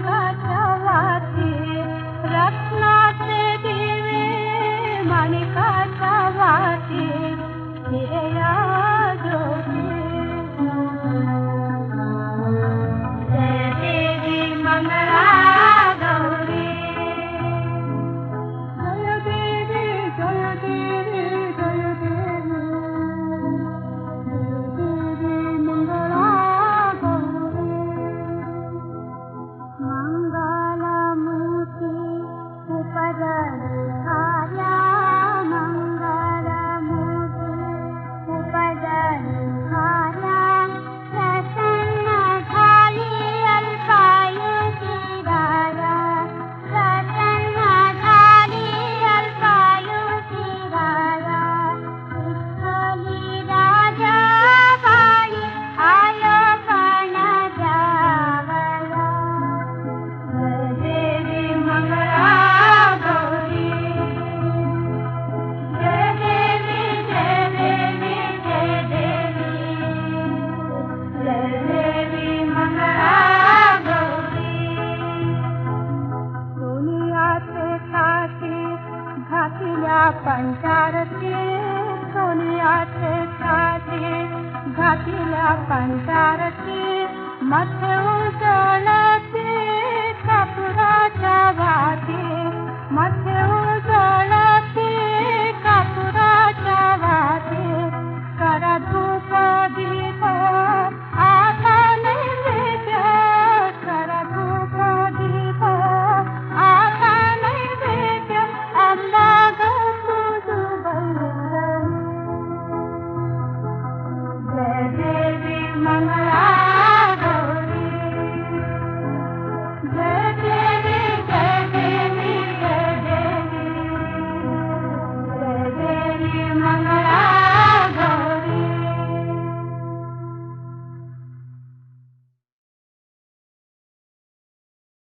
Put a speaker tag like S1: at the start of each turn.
S1: वात्ना मणिपीया सुनिया पंचार ते सोनिया ते छाते घातिला मथे उजळते